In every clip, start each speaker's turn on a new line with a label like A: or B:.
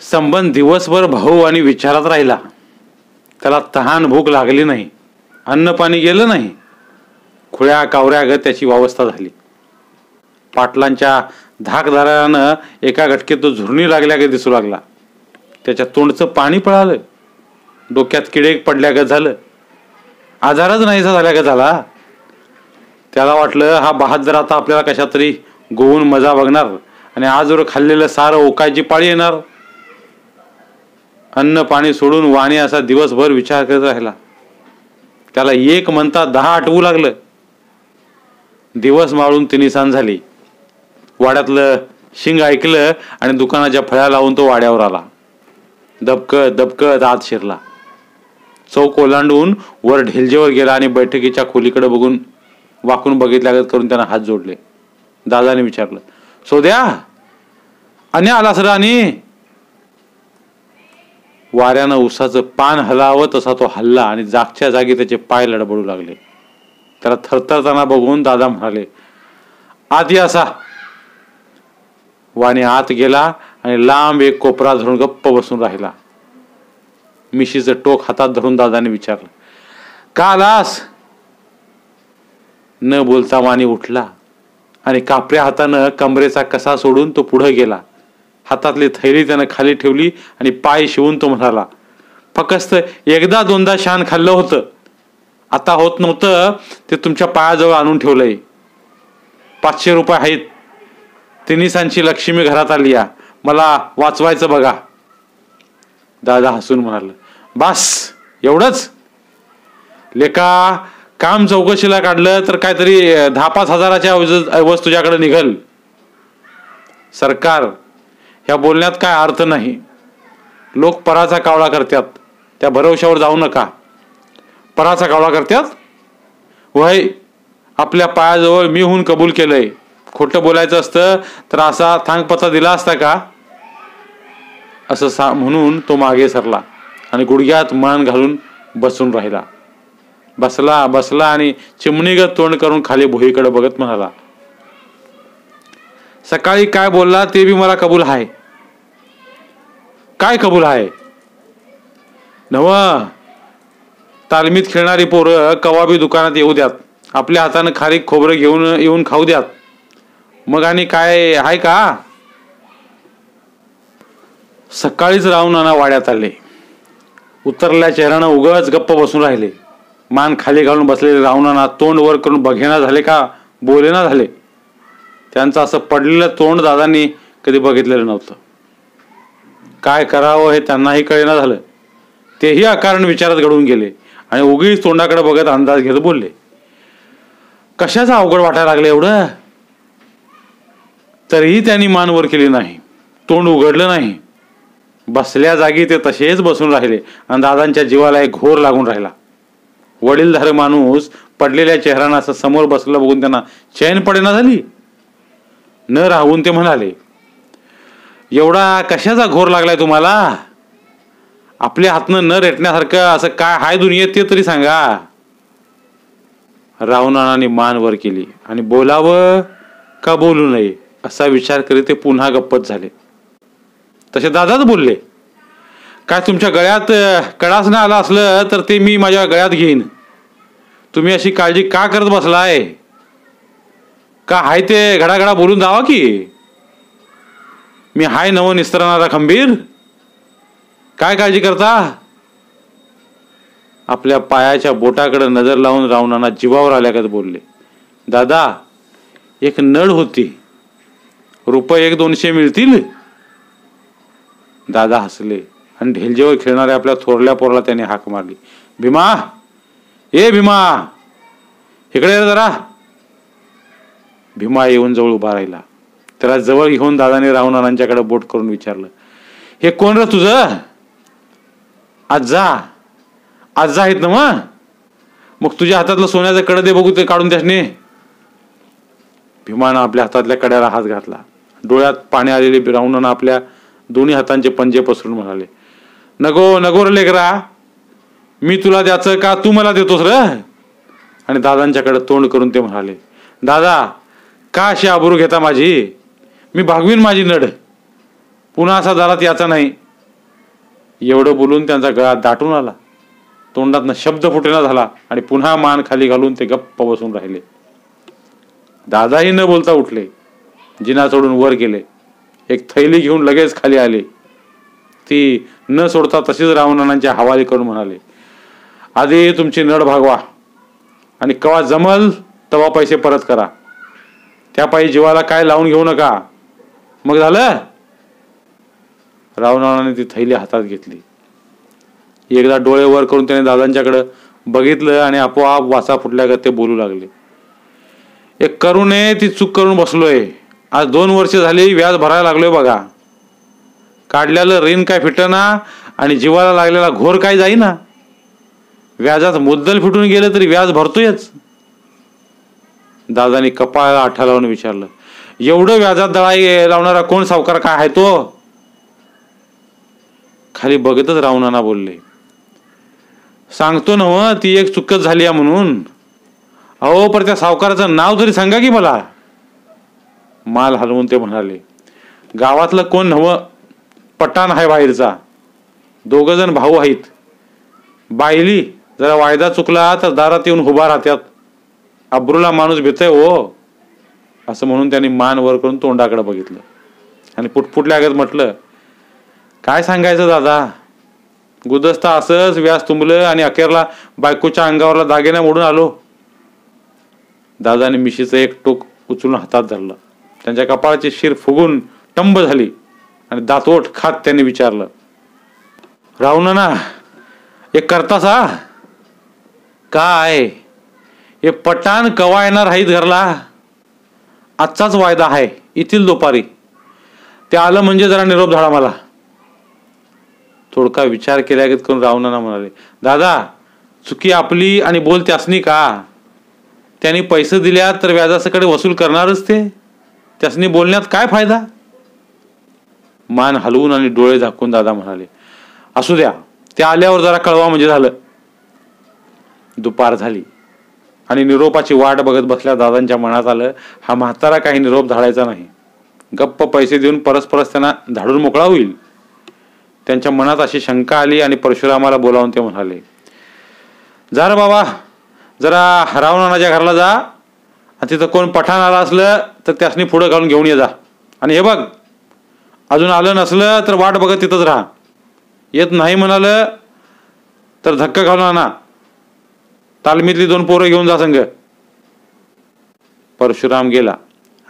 A: संबंध दिवसभर भाऊ आणि विचारात राहिला. त्याला तहान भूक लागली नाही. अन्न पाणी गेलं नाही. खुळ्या कावऱ्यागत त्याची व्यवस्था झाली. पाटलांच्या धाकधारानं एका घटकेत तो झुरणी लागल्यागत दिसू लागला. त्याच्या तोंडचं पाणी पळालं. डोक्यात किडे पडल्यागत झालं. आजारच नाहीसा झाल्यागत झाला. त्याला वाटलं हा बहादर आता आपल्याला कशा तरी गोवून मजा बघणार आणि आजवर खाल्लेलं सारं ओकायची पाळी येणार. अन्न पाणी सोडून वाणी असा दिवसभर विचार करत राहिला. त्याला एक म्हणता दहा आठवू लागलं. दिवस माळून तिनिसान झाली. वाड्यातलं शिंग ऐकलं आणि दुकानाच्या फळ्या लावून तो वाड्यावर आला. दबकत दबकत आत शिरला. चौक ओलांडून वर ढेलजेवर गेला आणि बैठकीच्या खोलीकडे बघून वाकून बघितल्यागत करून त्यांना हात जोडले. दादाने विचारलं सोद्या आणि आला सर आणि वाऱ्यानं उसाचं पान हलावं तसा तो हल्ला आणि जागच्या जागी त्याचे पाय लडबडू लागले. त्याला थरथरताना बघून दादा म्हणाले आत या असा. वाणी आत गेला आणि लांब एक कोपरा धरून गप्प बसून राहिला. मिशीचं टोक हातात धरून दादाने विचारलं का आलास? न बोलता वाणी उठला आणि कापऱ्या हातानं कमरेचा कसा सोडून तो पुढे गेला. हातातली थैली त्यानं खाली ठेवली आणि पाय शिवून तो म्हणाला फकस्त एकदा दोनदा शान खाल्लं होतं. आता होत नव्हतं ते तुमच्या पायाजवळ आणून ठेवलंय. पाचशे रुपये आहेत. तिन्हीसांची लक्ष्मी घरात आली या. मला वाचवायचं बघा. दादा हसून म्हणाल बास एवढंच? लेका काम चौकशीला काढलं तर काहीतरी दहा पाच हजाराच्या वस्तू तुझ्याकडे निघल. सरकार ह्या बोलण्यात काय अर्थ नाही. लोक पराचा कावळा करतात. त्या भरवशावर जाऊ नका. पराचा कावळा करतात? वय आपल्या पायाजवळ मी होऊन कबूल केलंय. खोटं बोलायचं असतं तर असा थांगपत्ता दिला असता का? असं सा म्हणून तो मागे सरला आणि गुडघ्यात मान घालून बसून राहिला. बसला बसला आणि चिमणीगत तोंड करून खाली भुईकडे बघत म्हणाला सकाळी काय बोलला ते बी मला कबूल आहे. काय कबूल आहे? नव तालमीत खेळणारी पोरं कवाबी दुकानात येऊ द्यात. आपल्या हातानं खारीक खोबरं घेऊन येऊन खाऊ द्यात. मग आणि काय आहे का? सकाळीच राहून नाना वाड्यात आले. उतरल्या चेहऱ्यानं उगच गप्प बसून राहिले. मान खाली घालून बसलेले रावणाना तोंड वर करून बघेना झाले का? बोलेना झाले. त्यांचं असं पडलेलं तोंड दादांनी कधी बघितलेलं नव्हतं. काय करावं हे त्यांनाही कळेना झालं. तेही अकारण विचारात घडून गेले आणि उगीच तोंडाकडे बघत अंदाज घेत बोलले. कशाचं अवघड वाटायला लागलं एवढं? तरीही त्यांनी मान वर केली नाही. तोंड उघडलं नाही. बसल्या जागी ते तसेच बसून राहिले आणि दादांच्या जीवाला एक घोर लागून राहिला. वडीलधार माणूस पडलेल्या चेहऱ्यानं असं समोर बसलं बघून त्यांना चैन पडेना झाली. न राहून ते म्हणाले एवढा कशाचा घोर लागलाय तुम्हाला? आपल्या हातनं न रेटण्यासारखं असं काय हाय दुनियेत ते तरी सांगा. रावणाने मान वर केली आणि बोलावं का बोलू नये असा विचार करीत ते पुन्हा गप्पत झाले. तसे दादाच बोलले काय तुमच्या गळ्यात कडास ना आला असलं तर ते मी माझ्या गळ्यात घेईन. तुम्ही अशी काळजी का करत बसलाय? का हाय ते घडाघडा बोलून जावा की? मी हाय नव निस्तरणारा खंबीर. काय काळजी करता? आपल्या पायाच्या बोटाकडे नजर लावून रावणांना जीवावर आल्यागत बोलले. दादा एक नळ होती. रुपये एक दोनशे मिळतील? दादा हसले आणि ढेलजेवर खेळणाऱ्या आपल्या थोरल्या पोरला त्याने हाक मारली. भीमा ए भीमा. इकडे रे जरा. भीमा येऊन जवळ उभा राहिला. त्याला जवळ घेऊन दादाने रावणारांच्याकडे बोट करून विचारलं हे कोण र तुझं? आजा आजा आहेत ना मग. मग तुझ्या हातातलं सोन्याचं कडं दे बघू ते काढून त्याने भीमानं आपल्या हातातल्या कड्याला हात घातला. डोळ्यात पाणी आलेले रावणानं आपल्या दोन्ही हातांचे पंजे पसरून म्हणाले नगो नगो रे लेकरा. मी तुला द्याचं का? तू मला देतोस र. आणि दादांच्याकडे तोंड करून ते म्हणाले दादा का अशी आबरू घेता माझी? मी भागवीन माझी नड. पुन्हा असा दारात याचा नाही. एवढं बोलून त्यांचा गळा दाटून आला. तोंडातनं शब्द फुटेना झाला आणि पुन्हा मान खाली घालून ते गप्प बसून राहिले. दादाही न बोलता उठले. जिना चढून वर गेले. एक थैली घेऊन लगेच खाली आले. ती न सोडता तशीच रावणांच्या हवाली करून म्हणाले आधी तुमची नड भागवा आणि कवा जमल तवा पैसे परत करा. त्या पायी जीवाला काय लावून घेऊ नका. मग झालं? रावणाने ती थैली हातात घेतली. एकदा डोळे वर करून त्याने दादांच्याकडं बघितलं आणि आपोआप वाचा फुटल्यागत ते बोलू लागले. एक करू ती चूक करून बसलोय. आज दोन वर्ष झाली व्याज भरायला लागलोय बघा. काढलेलं ऋण काय फिटना आणि जीवाला लागलेला घोर काय जाईना? व्याजात मुद्दल फिटून गेलं तरी व्याज भरतोयच. दादानी कपाळाला आठा लावून विचारलं. एवढं व्याजात दळाई लावणारा कोण सावकार काय आहे तो? खाली बघतच रावणाना बोलले. सांगतो ना हो, ती एक चुकत झाली आहे म्हणून. अहो पर त्या सावकाराचं नाव तरी सांगा की मला. माल हलवून ते म्हणाले गावातलं कोण हवं पटाण आहे बाहेरचा. दोघ जण भाऊ आहेत. बायली जरा वायदा चुकला तर दारात येऊन उभा राहत्यात. अब्रूला माणूस भेटय हो. असं म्हणून त्यांनी मान वर करून तोंडाकडे बघितलं. आणि पुटपुटल्या आगत म्हटलं काय सांगायचं दादा? गुदस्ता असंच व्यास तुंबलं आणि अखेरला बायकोच्या अंगावरला दागिना मोडून आलो. दादाने मिशीचं एक टोक उचलून हातात धरलं. त्यांच्या कपाळाची शिर फुगून टंब झाली आणि दातोट खात त्यांनी विचारलं राहू ना एक करतासा काय? हे पटाण कवा येणार हाईत घरला? आजचाच वायदा आहे येथील दुपारी. ते आलं म्हणजे जरा निरोप झाला मला. थोडका विचार केल्यागत करून रावणाना म्हणाले दादा चुकी आपली आणि बोल त्यासनी का? त्यांनी पैसे दिल्या तर व्याजासकडे वसूल करणारच ते. त्यासनी बोलण्यात काय फायदा? मान हलवून आणि डोळे झाकून दादा म्हणाले असू द्या ते आल्यावर जरा कळवा म्हणजे झालं. दुपार झाली. आणि निरोपाची वाट बघत बसल्या दादांच्या मनात आलं हा म्हातारा काही निरोप धाडायचा नाही. गप्प पैसे देऊन परस्परच त्यांना धाडून मोकळा होईल. त्यांच्या मनात अशी शंका आली आणि परशुरामाला बोलावून ते म्हणाले जा रे बाबा जरा हरावणाच्या घराला जा. आणि तिथं कोण पठाण आला असलं तर त्यासनी पुढं घालून घेऊन ये जा. आणि हे बघ अजून आलं नसलं तर वाट बघत तिथंच राहा. येत नाही म्हणालं तर धक्का घालून आणा तालमीतली दोन पोरं घेऊन जा संघ परशुराम गेला.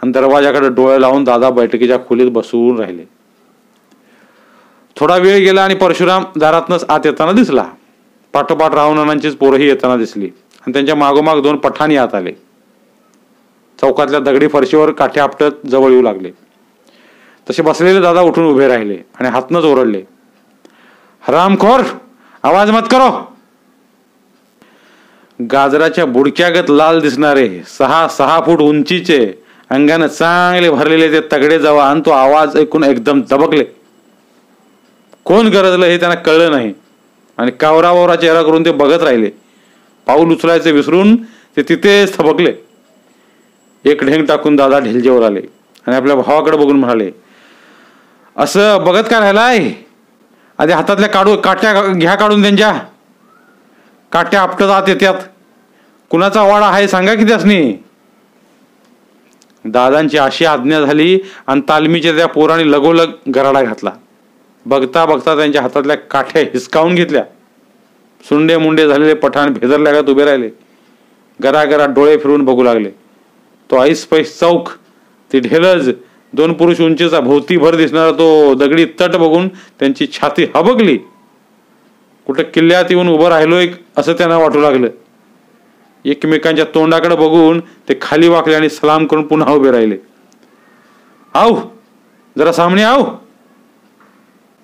A: आणि दरवाजाकडे डोळे लावून दादा बैठकीच्या खोलीत बसवून राहिले. थोडा वेळ गेला आणि परशुराम दारातनच आत येताना दिसला. पाठोपाठ रावणांचीच पोरंही येताना दिसली. आणि त्यांच्या मागोमाग दोन पठाणी आत आले. चौकातल्या दगडी फरशीवर काठे आपटत जवळ येऊ लागले. तसे बसलेले दादा उठून उभे राहिले आणि हातनच ओरडले. रामखोर आवाज मत करो. गाजराच्या बुडक्यागत लाल दिसणारे सहा सहा फूट उंचीचे अंगाने चांगले भरलेले ते तगडे जवान तो आवाज ऐकून एकदम दबकले. कोण गरजलं हे त्यांना कळलं नाही. आणि कावरावरा चेहरा करून ते बघत राहिले. पाऊल उचलायचे विसरून ते तिथेच थबकले. एक ढेंग टाकून दादा ढिलजेवर आले आणि आपल्या भावाकडे बघून म्हणाले असं बघत काय राहिलाय? आधी हातातल्या काढू काट्या घ्या काढून त्यांच्या. काट्या आपटत आत येत्यात. कुणाचा वाडा आहे सांगा की त्यासनी. दादांची अशी आज्ञा झाली आणि तालमीच्या त्या पोराने लगोलग गराडा घातला. बघता बघता त्यांच्या हातातल्या काठ्या हिसकावून घेतल्या. सुंडे मुंडे झालेले पठाण भेदरल्यागत उभे राहिले. गरागरा डोळे फिरून बघू लागले. तो ऐस पैस चौक ती ढेलज दोन पुरुष उंचीचा भोवती भर दिसणारा तो दगडी तट बघून त्यांची छाती हबकली. कुठं किल्ल्यात येऊन उभं राहिलो एक असं त्यांना वाटू लागलं. एकमेकांच्या तोंडाकडे बघून ते खाली वाकले आणि सलाम करून पुन्हा उभे राहिले. आव जरा सामने आव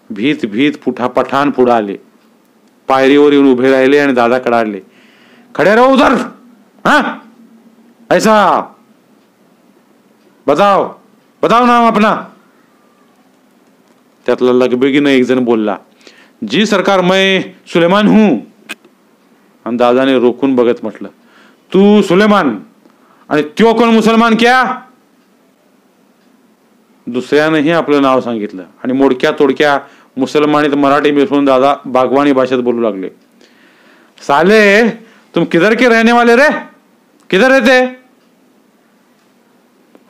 A: भीत भीत पुठा पठाण पुढे आले. पायरीवर येऊन उभे राहिले आणि दादा कडाडले. खडे राहू उधर! हा? ऐसा! बताव बताव नाम अपना. त्यातला लगबेगीनं एक जण बोलला. जी सरकार मैं सुलेमान हूं आणि दादाने रोखून बघत म्हटलं तू सुलेमान आणि त्यो कोण मुसलमान क्या? दुसऱ्यानंही आपलं नाव सांगितलं आणि मोडक्या तोडक्या मुसलमानी तर मराठी मिसळून दादा बागवानी भाषेत बोलू लागले. साले तुम किधर के रहने वाले रे? किधर रहते?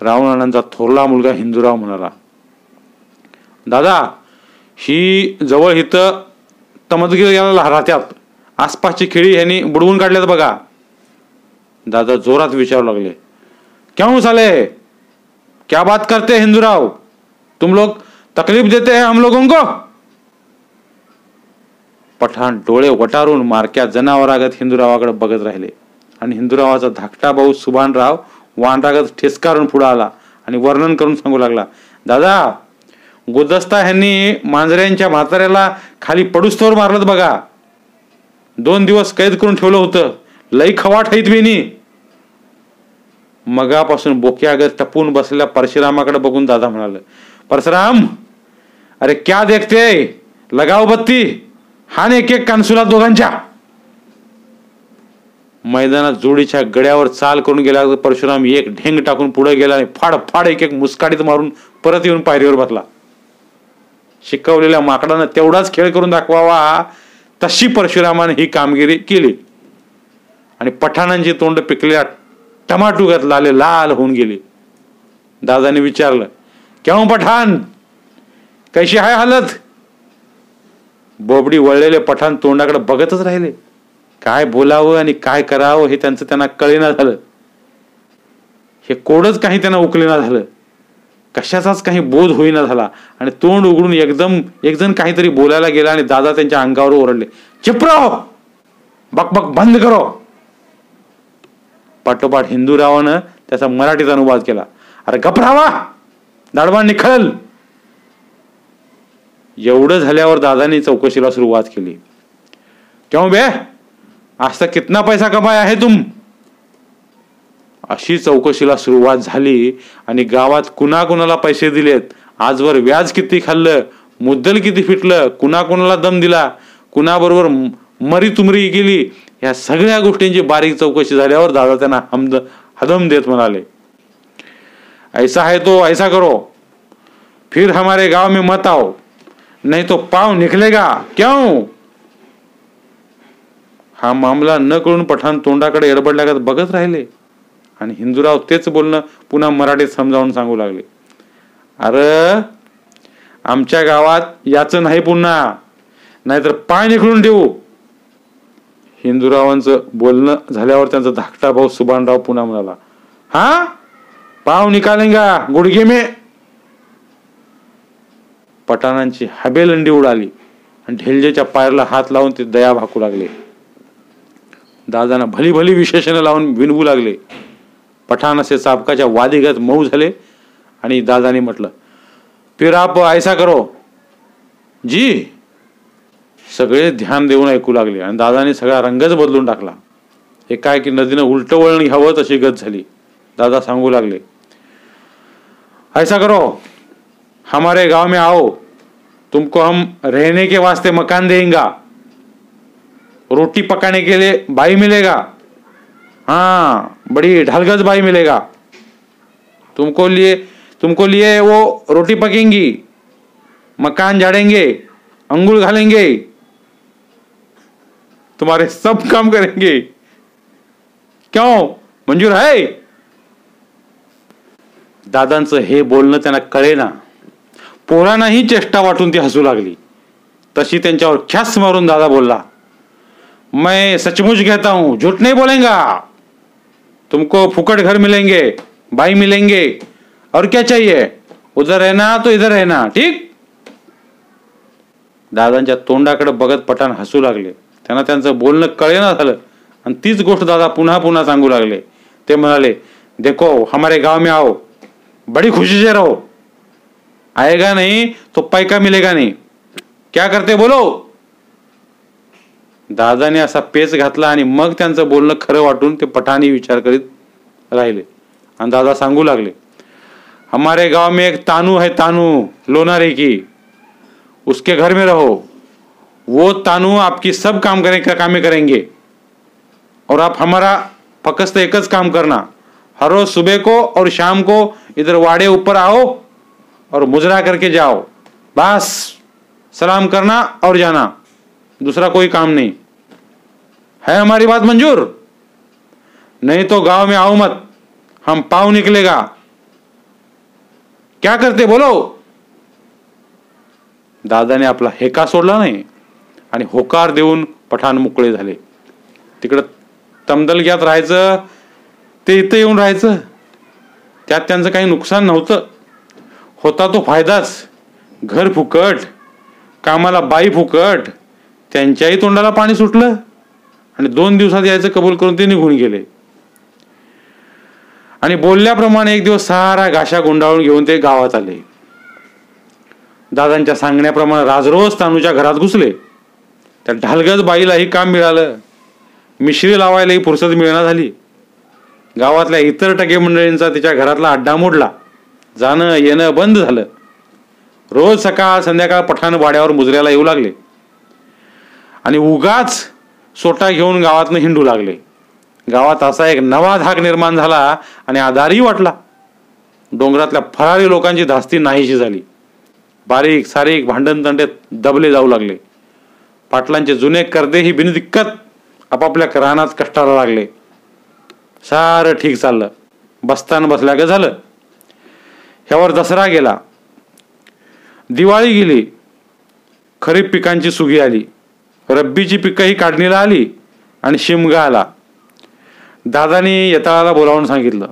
A: रावणानंदचा थोरला मुलगा हिंदूराव म्हणाला दादा ही जवळ इथं तमदगीर याला राहत्यात. आसपासची खेळी ह्यांनी बुडवून काढल्यात बघा. दादा जोरात विचारू लागले. क्यों साले? क्या बात करते हिंदूराव? तुम लोग तकलीफ देते हैं हम लोगों को? पठाण डोळे वटारून मारक्या जनावरागत हिंदूरावाकडे बघत राहिले. आणि हिंदूरावाचा धाकटा भाऊ सुभानराव वानरागत ठेसकारून पुढे आला आणि वर्णन करून सांगू लागला दादा गुदस्ता ह्यांनी मांजऱ्यांच्या म्हाताऱ्याला खाली पडुस्तवर मारलं बघा. दोन दिवस कैद करून ठेवलं होतं. लई खवाट हैत बेनी मगापासून बोक्यागत टपून बसलेल्या परशुरामाकडे बघून दादा म्हणाल परशुराम अरे क्या देखते लगाव बत्ती. हान एक एक कानसुला दोघांच्या. मैदानात जोडीच्या गड्यावर चाल करून गेला परशुराम एक ढेंग टाकून पुढे गेला आणि फाड फाड एक एक मुस्काडीत मारून परत येऊन पायरीवर बसला. शिकवलेल्या माकडानं तेवढाच खेळ करून दाखवावा तशी परशुरामाने ही कामगिरी केली. आणि पठाणांची तोंड पिकल्या टमाटुगत लाले लाल होऊन गेले. दादाने विचारलं केव्हा पठाण? कशी आहे हालत? बोबडी वळलेले पठाण तोंडाकडे बघतच राहिले. काय बोलावं आणि काय करावं हे त्यांचं त्यांना कळेना झालं. हे कोडच काही त्यांना उकलेना झालं. कशाचाच काही बोध होईना झाला. आणि तोंड उघडून एकदम एकजण काहीतरी बोलायला गेला आणि दादा त्यांच्या अंगावर ओरडले चिपराव बक बक बंद करो! पाठोपाठ हिंदूरावानं त्याचा मराठीत अनुवाद केला. अरे गपरावा दाडवांनी निखल एवढं झाल्यावर दादानी चौकशीला सुरुवात केली. क्यों बे! आज तक कितना पैसा कमाया है तुम? अशी चौकशीला सुरुवात झाली आणि गावात कुणाकुणाला पैसे दिलेत? आजवर व्याज किती खाल्लं? मुद्दल किती फिटलं? कुणाकुणाला दम दिला? कुणाबरोबर मरी तुमरी गेली? ह्या सगळ्या गोष्टींची बारीक चौकशी झाल्यावर दादा त्यांना हमद हदम देत म्हणाले. ऐसा है तो ऐसा करो. फिर हमारे गाव में मत आओ. नहीं तो पाव निकलेगा. क्यों? हा मामला न कळून पठाण तोंडाकडे एडबडल्यागत बघत राहिले. आणि हिंदूराव तेच बोलणं पुन्हा मराठीत समजावून सांगू लागले. अरे आमच्या गावात याचं नाही पुन्हा. नाहीतर पाय निखळून देऊ हिंदूरावांचं बोलणं झाल्यावर त्यांचा धाकटा भाऊ सुभानराव पुन्हा म्हणाला हा? पाव निकालेंगा गुडगे मे. पठाणांची हबेलंडी उडाली आणि ढेलजेच्या पायरला हात लावून ते दया भाकू लागले. दादांना भली भली विशेषण लावून विनवू लागले. पठाण असे चापकाच्या वादीगत मऊ झाले आणि दादाने म्हटलं फिर आप ऐसा करो. जी. सगळे ध्यान देऊन ऐकू लागले आणि दादाने सगळा रंगच बदलून टाकला. हे काय की नदीनं उलट वळण घ्यावं तशी गत झाली. दादा सांगू लागले ऐसा करो. हमारे गांव में आओ. तुमको हम रहने के वास्ते मकान देंगा. रोटी पकाने के लिए बाई मिलेगा. हाँ बड़ी ढलगज बाई मिलेगा। तुमको लिए तुमको लिए वो रोटी पकेंगी मकान झाड़ेंगे अंगुल घालेंगे तुम्हारे सब काम करेंगे। क्यों? मंजूर है? दादांचं हे बोलणं त्यांना कळेना. पोरांनाही चेष्टा वाटून ती हसू लागली. तशी त्यांच्यावर ख्यास मारून दादा बोलला मैं सचमुच कहता हूं झूठ नहीं बोलेगा. तुमको फुकट घर मिलेंगे बाई मिलेंगे। और क्या चाहिए? उधर रहना तो इधर रहना ठीक? दादांच्या तोंडाकडे बघत पठाण हसू लागले. त्यांना त्यांचं बोलणं कळेना झालं. आणि तीच गोष्ट दादा पुन्हा पुन्हा सांगू लागले. ते म्हणाले देखो हमारे गाव में आओ. बड़ी खुशी से रहो. आएगा नहीं तो पैका मिलेगा नहीं. क्या करते बोलो? दादाने असा पेच घातला आणि मग त्यांचं बोलणं खरं वाटून ते पठाणी विचार करीत राहिले. आणि दादा सांगू लागले, हमारे गाँव में एक तानू है तानू लोनारे की? उसके घर में रहो। वो तानू आपकी सब काम करें कामें करेंगे। और आप हमारा फकस्त एक काम करना। हर रोज सुबह को और शाम को इधर वाड़े ऊपर आओ और मुजरा करके जाओ। बस, सलाम करना और जाना। दूसरा कोई काम नहीं। है हमारी बात मंजूर? नहीं तो गांव में आओ मत। हम पाव निकलेगा। क्या करते बोलो? दादाने आपला हेका सोडला नाही आणि होकार देऊन पठाण मोकळे झाले. तिकडं तमदलग्यात राहायचं ते इथं येऊन राहायचं. त्यात त्यांचं काही नुकसान नव्हतं. होता तो फायदाच. घर फुकट. कामाला बाई फुकट. त्यांच्याही तोंडाला पाणी सुटलं आणि दोन दिवसात यायचं कबूल करून ते निघून गेले. आणि बोलल्याप्रमाणे एक दिवस सारा गाशा गुंडाळून घेऊन ते गावात आले. दादांच्या सांगण्याप्रमाणे राजरोज तानूच्या घरात घुसले. त्या ढालगज बाईलाही काम मिळालं. मिश्री लावायलाही फुरसत मिळणार झाली. गावातल्या इतर टके मंडळींचा तिच्या घरातला अड्डा मोडला. जाणं येणं बंद झालं. रोज सकाळ संध्याकाळ पठाण वाड्यावर मुजऱ्याला येऊ लागले. आणि उगाच सोटा घेऊन गावातनं हिंडू लागले. गावात असा एक नवा धाक निर्माण झाला आणि आधारही वाटला. डोंगरातल्या फरारी लोकांची धास्ती नाहीशी झाली. बारीक सारीक भांडणतंडे दबले जाऊ लागले. पाटलांचे जुने कर्देही बिनदिक्कत आपापल्या रानात कष्टाला लागले. सारं ठीक चाललं. बसताना बसल्या ग झालं. ह्यावर दसरा गेला. दिवाळी गेली. खरीप पिकांची सुगी आली. रब्बीची पिकंही काढणीला आली आणि शिमगा आला. दादाने येताळाला बोलावून सांगितलं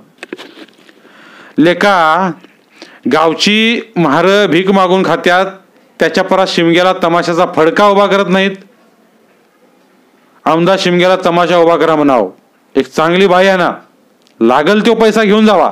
A: लेका गावची महार भीक मागून खात्यात त्याच्या परात शिमग्याला तमाशाचा फडका उभा करत नाहीत. आमदार शिमग्याला तमाशा उभा करा म्हणाव. एक चांगली बाई आहे ना लागल तो पैसा घेऊन जावा.